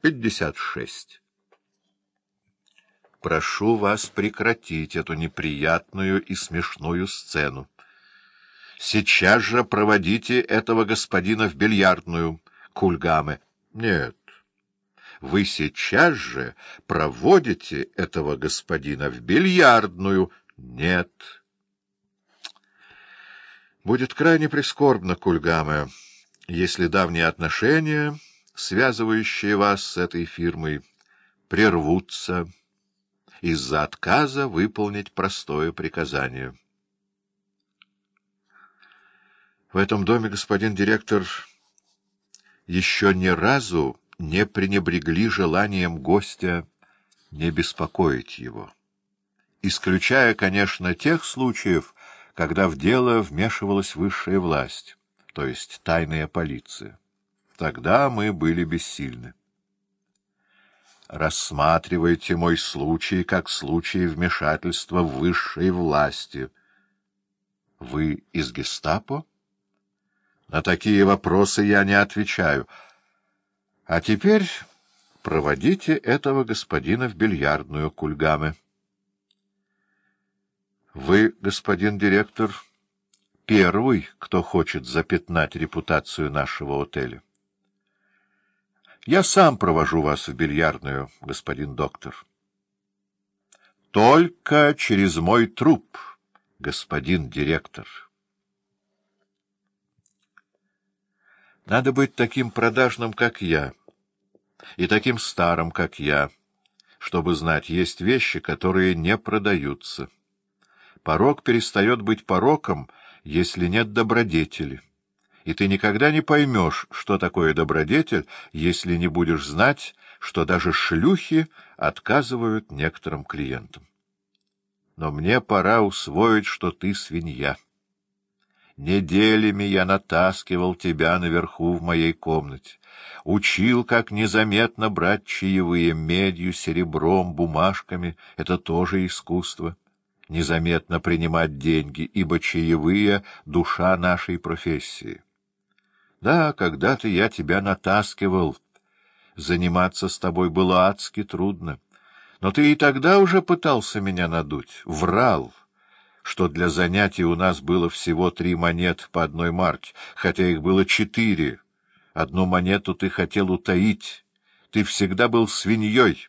пятьдесят шесть. Прошу вас прекратить эту неприятную и смешную сцену. Сейчас же проводите этого господина в бильярдную, Кульгаме. Нет, вы сейчас же проводите этого господина в бильярдную. Нет. Будет крайне прискорбно, Кульгаме, если давние отношения, связывающие вас с этой фирмой, прервутся из-за отказа выполнить простое приказание. В этом доме, господин директор, еще ни разу не пренебрегли желанием гостя не беспокоить его. Исключая, конечно, тех случаев, когда в дело вмешивалась высшая власть, то есть тайная полиция. Тогда мы были бессильны. Рассматривайте мой случай как случай вмешательства высшей власти. Вы из гестапо? На такие вопросы я не отвечаю — а теперь проводите этого господина в бильярдную кульгаме. Вы, господин директор, первый, кто хочет запятнать репутацию нашего отеля. Я сам провожу вас в бильярдную, господин доктор. Только через мой труп, господин директор. Надо быть таким продажным, как я, и таким старым, как я, чтобы знать, есть вещи, которые не продаются. Порок перестает быть пороком, если нет добродетели. И ты никогда не поймешь, что такое добродетель, если не будешь знать, что даже шлюхи отказывают некоторым клиентам. Но мне пора усвоить, что ты свинья. Неделями я натаскивал тебя наверху в моей комнате, учил, как незаметно брать чаевые медью, серебром, бумажками — это тоже искусство. Незаметно принимать деньги, ибо чаевые — душа нашей профессии. Да, когда-то я тебя натаскивал. Заниматься с тобой было адски трудно. Но ты и тогда уже пытался меня надуть, врал что для занятий у нас было всего три монет по одной марке, хотя их было четыре. Одну монету ты хотел утаить. Ты всегда был свиньей.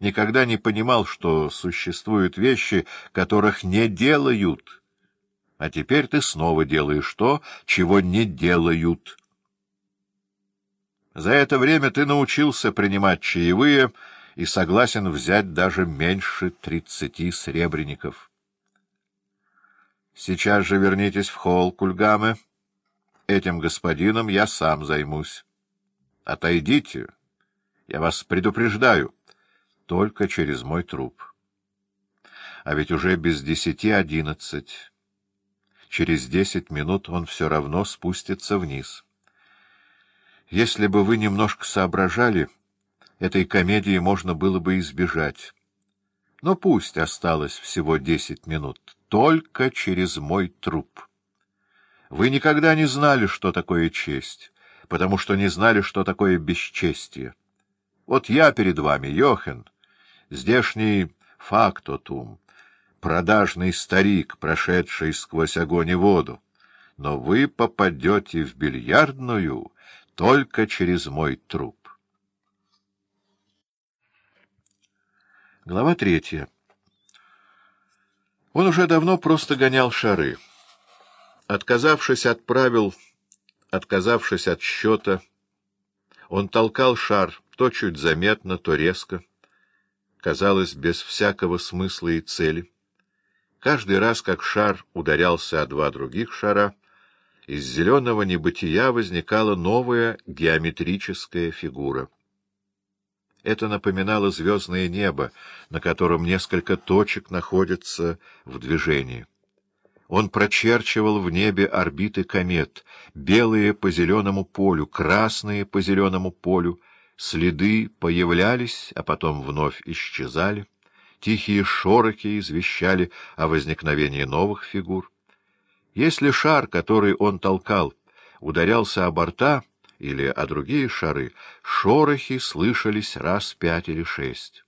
Никогда не понимал, что существуют вещи, которых не делают. А теперь ты снова делаешь то, чего не делают. За это время ты научился принимать чаевые и согласен взять даже меньше тридцати сребреников. Сейчас же вернитесь в холл, Кульгаме. Этим господином я сам займусь. Отойдите, я вас предупреждаю, только через мой труп. А ведь уже без десяти одиннадцать. Через десять минут он все равно спустится вниз. Если бы вы немножко соображали, этой комедии можно было бы избежать. Но пусть осталось всего десять минут, только через мой труп. Вы никогда не знали, что такое честь, потому что не знали, что такое бесчестие. Вот я перед вами, Йохен, здешний фактотум, продажный старик, прошедший сквозь огонь и воду, но вы попадете в бильярдную только через мой труп. Глава третья. Он уже давно просто гонял шары. Отказавшись от правил, отказавшись от счета, он толкал шар то чуть заметно, то резко, казалось, без всякого смысла и цели. Каждый раз, как шар ударялся о два других шара, из зеленого небытия возникала новая геометрическая фигура — это напоминало звездное небо, на котором несколько точек находятся в движении. Он прочерчивал в небе орбиты комет, белые по зеленому полю, красные по зеленому полю, следы появлялись, а потом вновь исчезали, тихие шороки извещали о возникновении новых фигур. Если шар, который он толкал, ударялся о борта, или о другие шары, шорохи слышались раз пять или шесть.